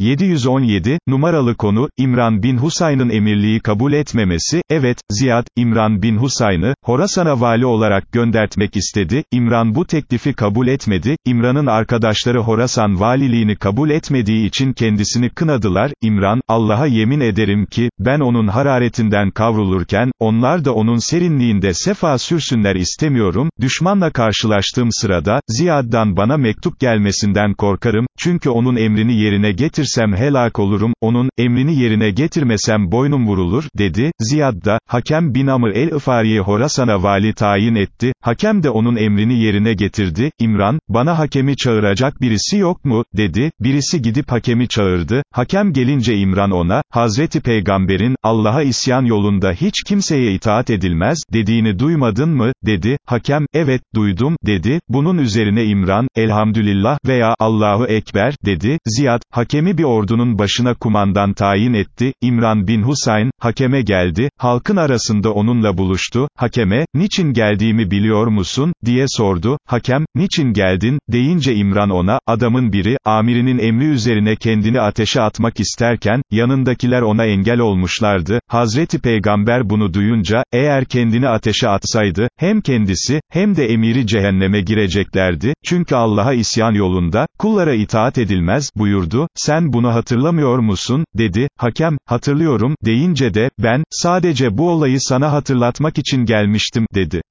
717, numaralı konu, İmran bin Husayn'ın emirliği kabul etmemesi, evet, Ziyad, İmran bin Husayn'ı, Horasan'a vali olarak göndertmek istedi, İmran bu teklifi kabul etmedi, İmran'ın arkadaşları Horasan valiliğini kabul etmediği için kendisini kınadılar, İmran, Allah'a yemin ederim ki, ben onun hararetinden kavrulurken, onlar da onun serinliğinde sefa sürsünler istemiyorum, düşmanla karşılaştığım sırada, Ziyad'dan bana mektup gelmesinden korkarım, çünkü onun emrini yerine getirsem helak olurum, onun, emrini yerine getirmesem boynum vurulur, dedi, Ziyad da, Hakem bin Amr el-Ifari'yi Horasan'a vali tayin etti, Hakem de onun emrini yerine getirdi, İmran, bana hakemi çağıracak birisi yok mu, dedi, birisi gidip hakemi çağırdı, hakem gelince İmran ona, Hazreti Peygamber'in, Allah'a isyan yolunda hiç kimseye itaat edilmez, dediğini duymadın mı, dedi, hakem, evet, duydum, dedi, bunun üzerine İmran, elhamdülillah veya Allahu Ekber, dedi, Ziyad, hakemi bir ordunun başına kumandan tayin etti, İmran bin Husayn, hakeme geldi, halkın arasında onunla buluştu, hakeme, niçin geldiğimi biliyor musun, diye sordu, hakem, niçin geldin, deyince İmran ona, adamın biri, amirinin emri üzerine kendini ateşe atmak isterken, yanındakiler ona engel olmuşlardı, Hazreti Peygamber bunu duyunca, eğer kendini ateşe atsaydı, hem kendisi, hem de emiri cehenneme gireceklerdi, çünkü Allah'a isyan yolunda, kullara itaat edilmez, buyurdu, sen bunu hatırlamıyor musun, dedi, hakem, hatırlıyorum, deyince de, ben, sadece bu olayı sana hatırlatmak için gelmiştim, dedi.